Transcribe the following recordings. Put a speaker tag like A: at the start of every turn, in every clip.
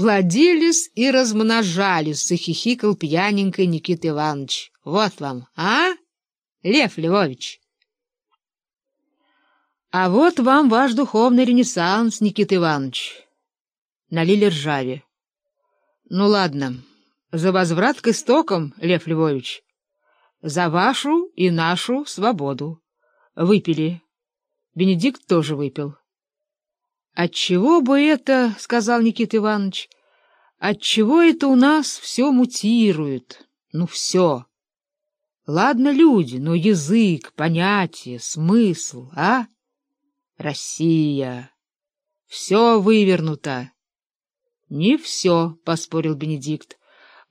A: плодились и размножались, захихикал пьяненький Никита Иванович. Вот вам, а, Лев Львович? А вот вам ваш духовный ренессанс, Никита Иванович. Налили ржаве. Ну ладно, за возврат к истокам, Лев Львович. За вашу и нашу свободу. Выпили. Бенедикт тоже выпил. Отчего бы это, — сказал Никита Иванович, — отчего это у нас все мутирует? Ну, все. Ладно люди, но язык, понятие, смысл, а? Россия. Все вывернуто. Не все, — поспорил Бенедикт.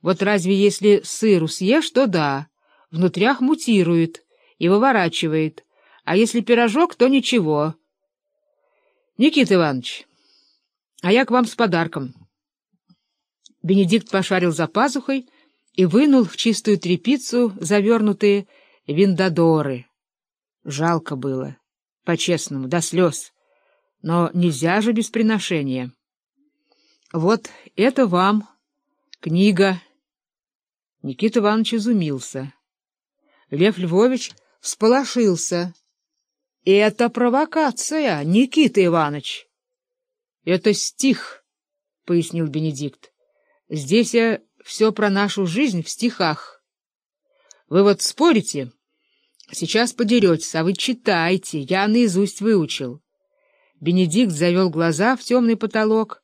A: Вот разве если сыру съешь, то да, внутрях мутирует и выворачивает, а если пирожок, то ничего. Никита Иванович, а я к вам с подарком. Бенедикт пошарил за пазухой и вынул в чистую тряпицу завернутые виндадоры. Жалко было, по-честному, до слез, но нельзя же без приношения. Вот это вам книга. Никита Иванович изумился. Лев Львович всполошился. — Это провокация, Никита Иванович. — Это стих, — пояснил Бенедикт. — Здесь я все про нашу жизнь в стихах. Вы вот спорите, сейчас подеретесь, а вы читайте, я наизусть выучил. Бенедикт завел глаза в темный потолок,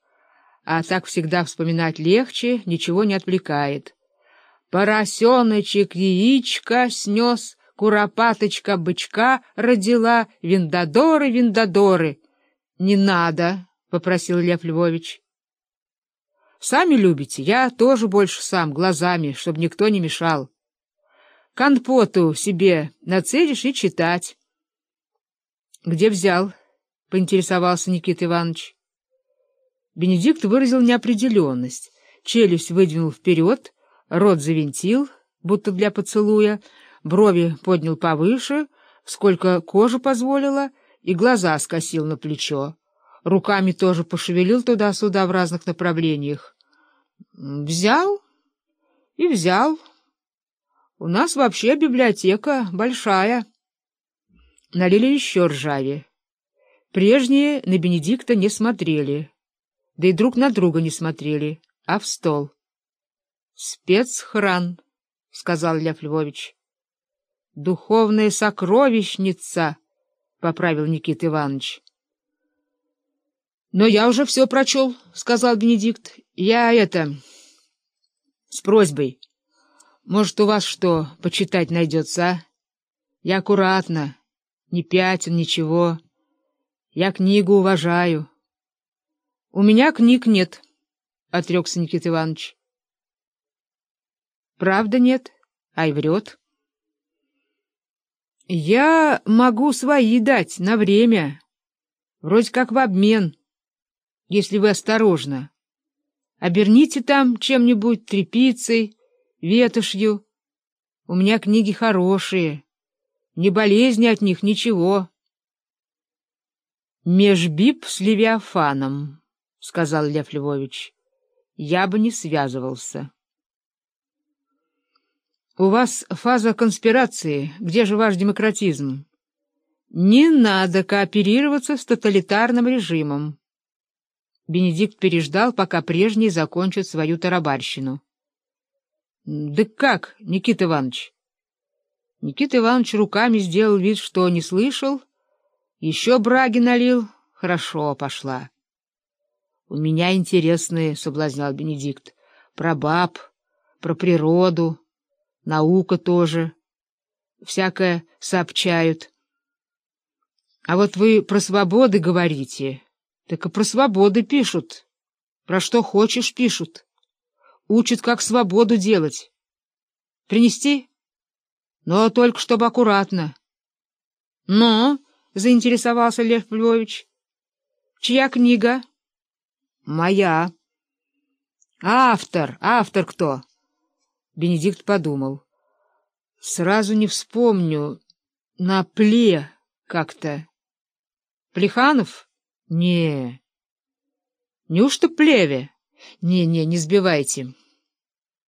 A: а так всегда вспоминать легче, ничего не отвлекает. Поросеночек яичко снес, куропаточка бычка родила, виндадоры, виндадоры. — Не надо, — попросил Лев Львович. — Сами любите, я тоже больше сам, глазами, чтобы никто не мешал. Конпоту себе нацелишь и читать. — Где взял? — поинтересовался Никита Иванович. Бенедикт выразил неопределенность, челюсть выдвинул вперед, рот завинтил, будто для поцелуя, брови поднял повыше, сколько кожа позволила, и глаза скосил на плечо. Руками тоже пошевелил туда-сюда в разных направлениях. Взял и взял. У нас вообще библиотека большая. Налили еще ржаве. Прежние на Бенедикта не смотрели, да и друг на друга не смотрели, а в стол. Спецхран, — сказал Лев Львович. — Духовная сокровищница, — поправил Никита Иванович. — Но я уже все прочел, — сказал Бенедикт. — Я это... с просьбой. Может, у вас что, почитать найдется, а? Я аккуратно, не пятен, ничего. Я книгу уважаю. — У меня книг нет, — отрекся Никита Иванович. Правда нет, ай врет. Я могу свои дать на время, вроде как в обмен, если вы осторожно. Оберните там чем-нибудь тряпицей, ветошью. У меня книги хорошие, не болезни от них, ничего. Межбип с Левиафаном, — сказал Лев Львович, — я бы не связывался. У вас фаза конспирации. Где же ваш демократизм? Не надо кооперироваться с тоталитарным режимом. Бенедикт переждал, пока прежний закончит свою тарабарщину. — Да как, Никита Иванович? Никита Иванович руками сделал вид, что не слышал. Еще браги налил. Хорошо, пошла. — У меня интересные, — соблазнял Бенедикт, — про баб, про природу наука тоже. Всякое сообщают. А вот вы про свободы говорите, так и про свободы пишут. Про что хочешь пишут. Учат, как свободу делать. Принести? Но только чтобы аккуратно. — Но, — заинтересовался Лев Львович, — чья книга? — Моя. — Автор, автор кто? — Бенедикт подумал. Сразу не вспомню. На пле как-то. Плеханов? Не. Неужто плеве? Не-не, не сбивайте.